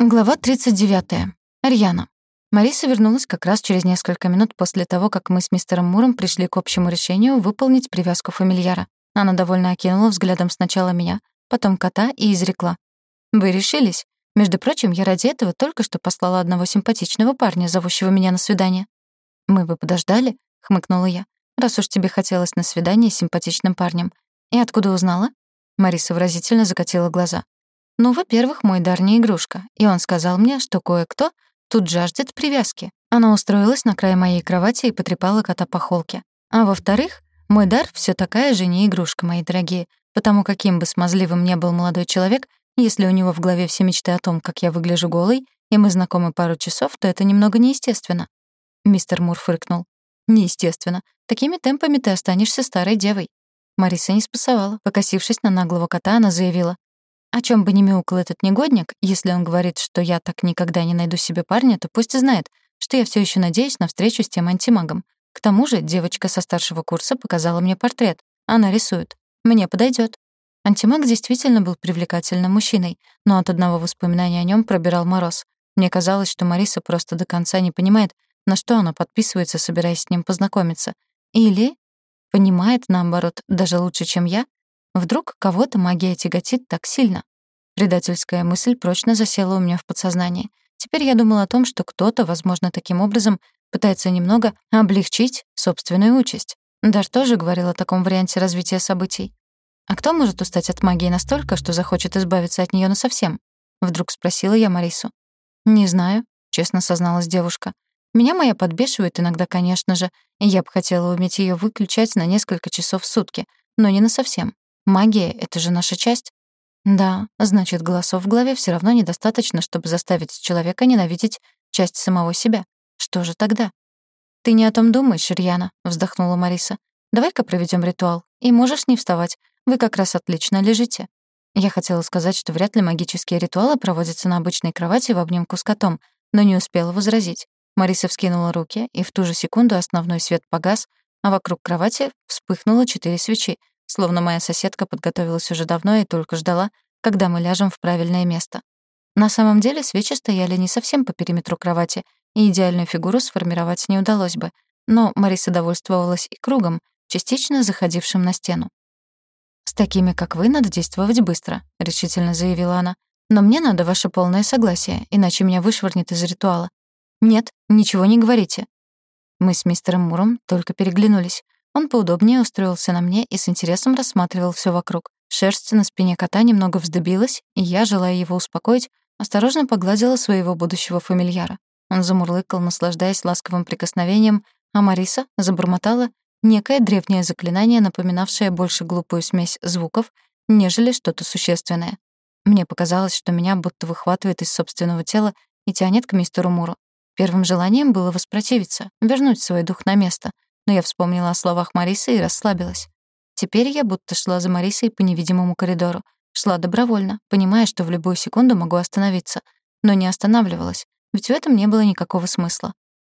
Глава 39. Рьяна. Мариса вернулась как раз через несколько минут после того, как мы с мистером Муром пришли к общему решению выполнить привязку фамильяра. Она довольно окинула взглядом сначала меня, потом кота и изрекла. «Вы решились? Между прочим, я ради этого только что послала одного симпатичного парня, зовущего меня на свидание». «Мы бы подождали?» — хмыкнула я. «Раз уж тебе хотелось на свидание с симпатичным парнем. И откуда узнала?» Мариса выразительно закатила глаза. Ну, во-первых, мой дар не игрушка, и он сказал мне, что кое-кто тут жаждет привязки. Она устроилась на край моей кровати и потрепала кота по холке. А во-вторых, мой дар все такая же не игрушка, мои дорогие, потому каким бы смазливым ни был молодой человек, если у него в голове все мечты о том, как я выгляжу голой, и мы знакомы пару часов, то это немного неестественно. Мистер Мур фыркнул. Неестественно. Такими темпами ты останешься старой девой. Мариса не спасовала. Покосившись на наглого кота, она заявила. О чем бы ни мяукал этот негодник, если он говорит, что я так никогда не найду себе парня, то пусть знает, что я все еще надеюсь на встречу с тем антимагом. К тому же девочка со старшего курса показала мне портрет. Она рисует. Мне подойдет. Антимаг действительно был привлекательным мужчиной, но от одного воспоминания о нем пробирал мороз. Мне казалось, что Мариса просто до конца не понимает, на что она подписывается, собираясь с ним познакомиться. Или понимает, наоборот, даже лучше, чем я, Вдруг кого-то магия тяготит так сильно? Предательская мысль прочно засела у меня в подсознании. Теперь я думала о том, что кто-то, возможно, таким образом пытается немного облегчить собственную участь. Дар тоже говорил о таком варианте развития событий. А кто может устать от магии настолько, что захочет избавиться от неё насовсем? Вдруг спросила я Марису. «Не знаю», — честно созналась девушка. «Меня моя подбешивает иногда, конечно же, и я бы хотела уметь её выключать на несколько часов в сутки, но не насовсем. Магия — это же наша часть. Да, значит, голосов в голове все равно недостаточно, чтобы заставить человека ненавидеть часть самого себя. Что же тогда? «Ты не о том думаешь, Рьяна», — вздохнула Мариса. «Давай-ка проведем ритуал. И можешь не вставать. Вы как раз отлично лежите». Я хотела сказать, что вряд ли магические ритуалы проводятся на обычной кровати в обнимку с котом, но не успела возразить. Мариса вскинула руки, и в ту же секунду основной свет погас, а вокруг кровати вспыхнуло четыре свечи, словно моя соседка подготовилась уже давно и только ждала, когда мы ляжем в правильное место. На самом деле свечи стояли не совсем по периметру кровати, и идеальную фигуру сформировать не удалось бы, но Мариса довольствовалась и кругом, частично заходившим на стену. «С такими, как вы, надо действовать быстро», — решительно заявила она. «Но мне надо ваше полное согласие, иначе меня вышвырнет из ритуала». «Нет, ничего не говорите». Мы с мистером Муром только переглянулись. Он поудобнее устроился на мне и с интересом рассматривал все вокруг. Шерсть на спине кота немного вздыбилась, и я, желая его успокоить, осторожно погладила своего будущего фамильяра. Он замурлыкал, наслаждаясь ласковым прикосновением, а Мариса забормотала некое древнее заклинание, напоминавшее больше глупую смесь звуков, нежели что-то существенное. Мне показалось, что меня будто выхватывает из собственного тела и тянет к мистеру Муру. Первым желанием было воспротивиться, вернуть свой дух на место — но я вспомнила о словах Марисы и расслабилась. Теперь я будто шла за Марисой по невидимому коридору. Шла добровольно, понимая, что в любую секунду могу остановиться, но не останавливалась, ведь в этом не было никакого смысла.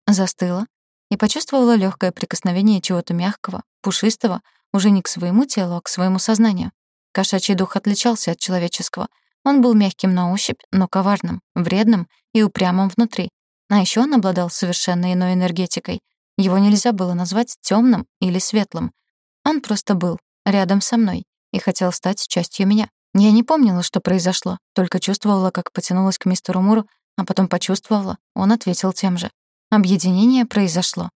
Застыла и почувствовала легкое прикосновение чего-то мягкого, пушистого, уже не к своему телу, а к своему сознанию. Кошачий дух отличался от человеческого. Он был мягким на ощупь, но коварным, вредным и упрямым внутри. А еще он обладал совершенно иной энергетикой, его нельзя было назвать темным или светлым. Он просто был рядом со мной и хотел стать частью меня. Я не помнила, что произошло, только чувствовала, как потянулась к мистеру Муру, а потом почувствовала, он ответил тем же. Объединение произошло.